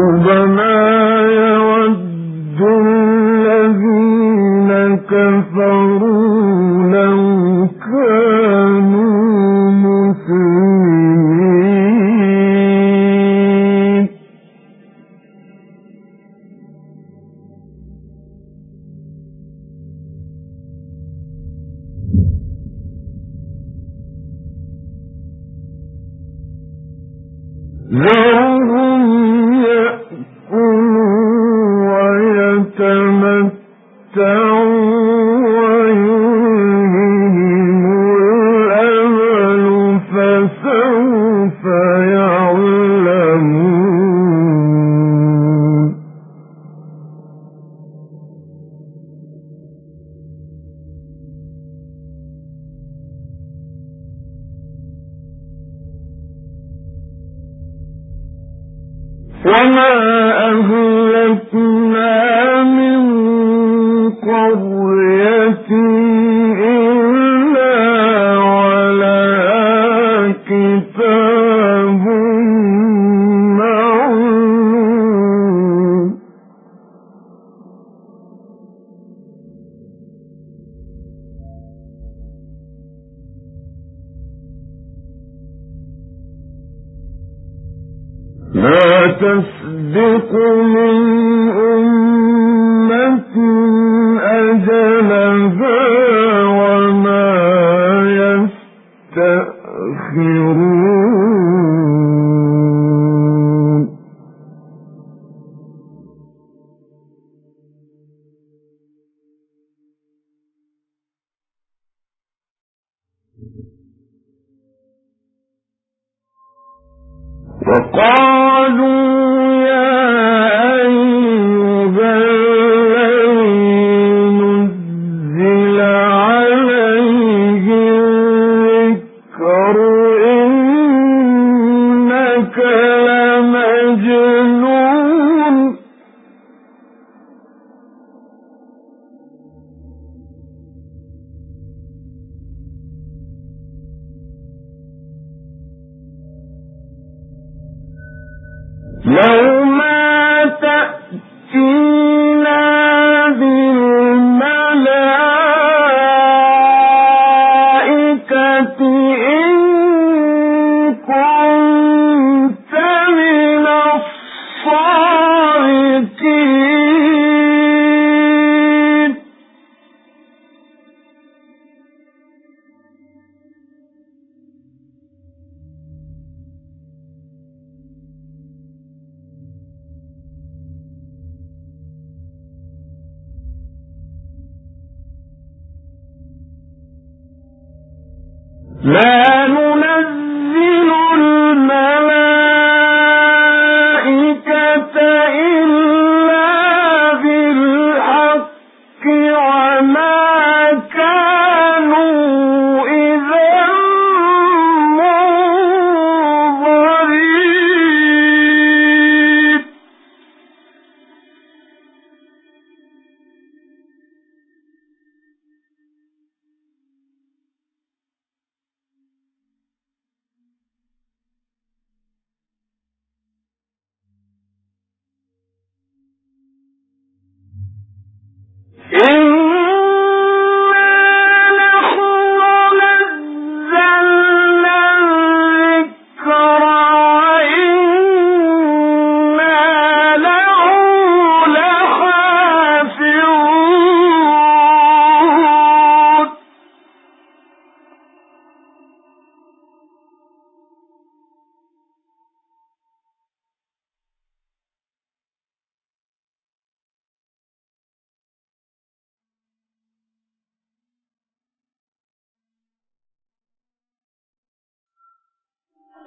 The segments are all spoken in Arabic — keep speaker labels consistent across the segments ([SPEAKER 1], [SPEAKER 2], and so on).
[SPEAKER 1] ربما وما أهلكنا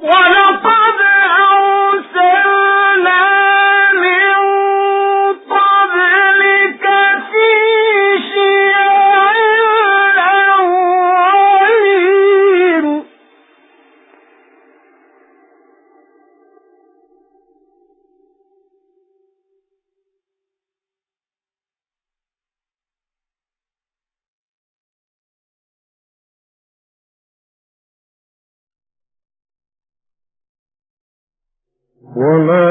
[SPEAKER 1] وَلَقَدْ يأتيهم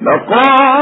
[SPEAKER 2] لقالوا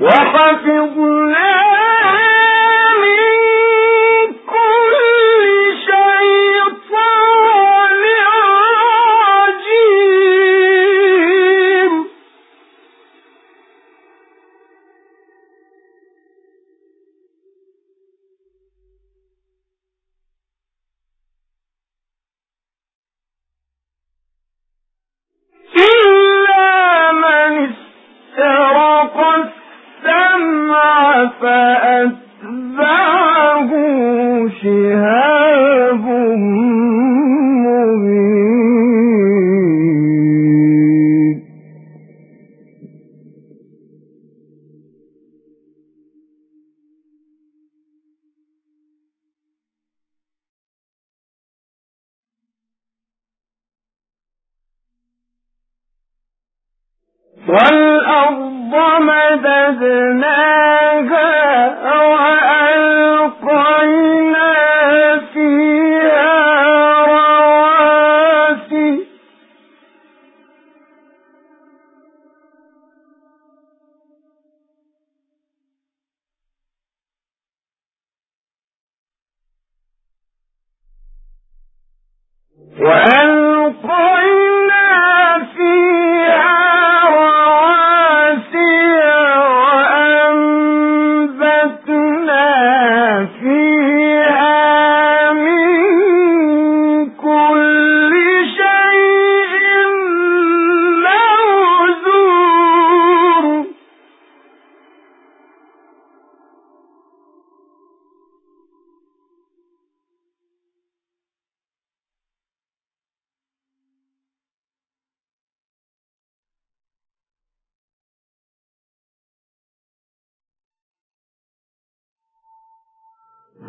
[SPEAKER 2] وحفظناها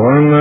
[SPEAKER 1] وما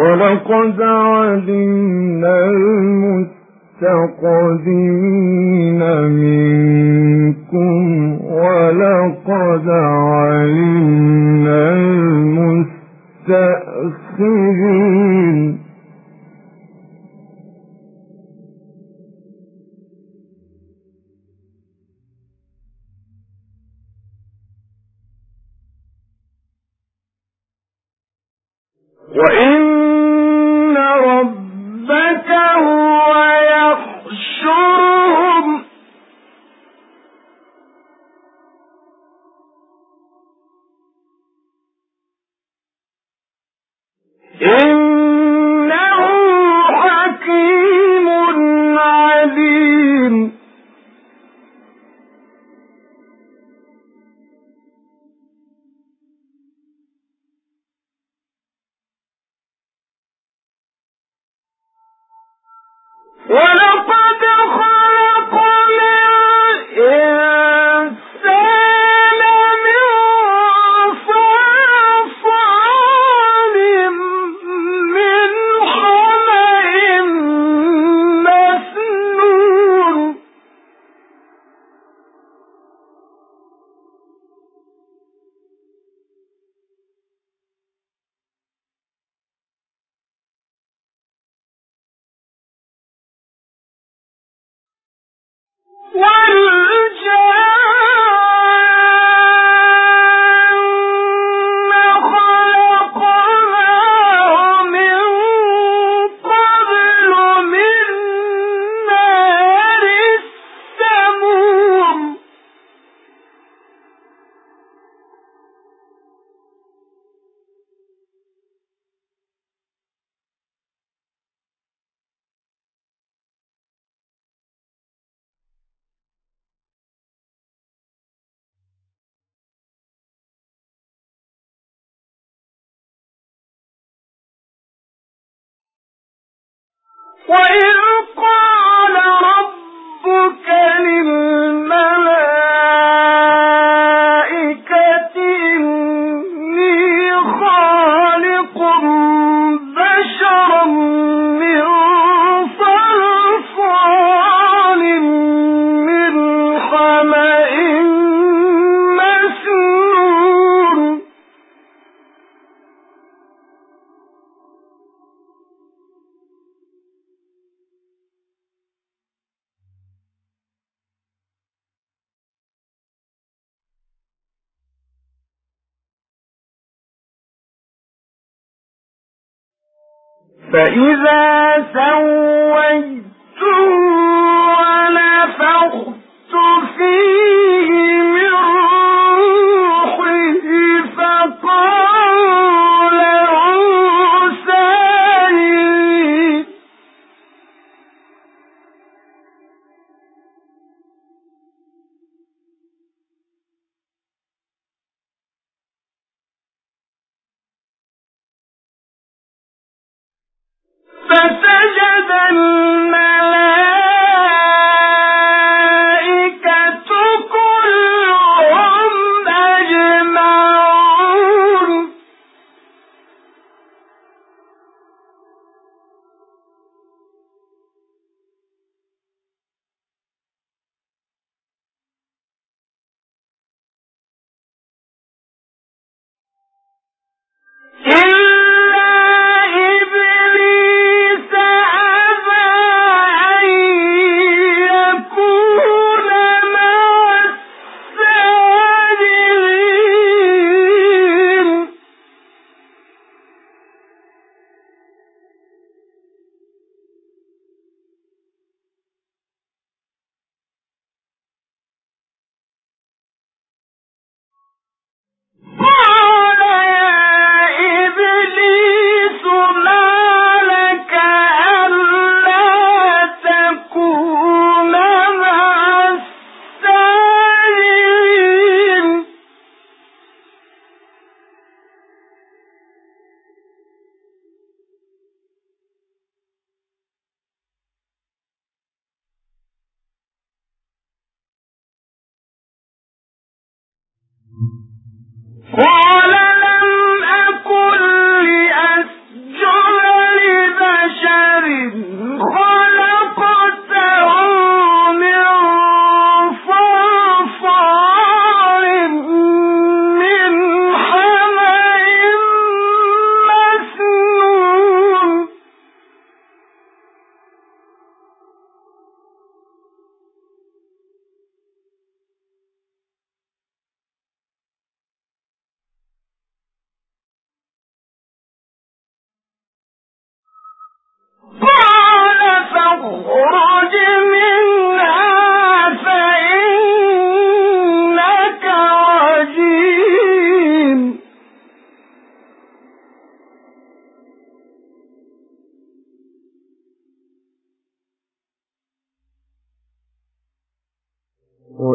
[SPEAKER 1] ولقد علمنا المستقدمين منكم ولقد علمنا المستأخرين. وإن وإن فإذا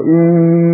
[SPEAKER 2] إن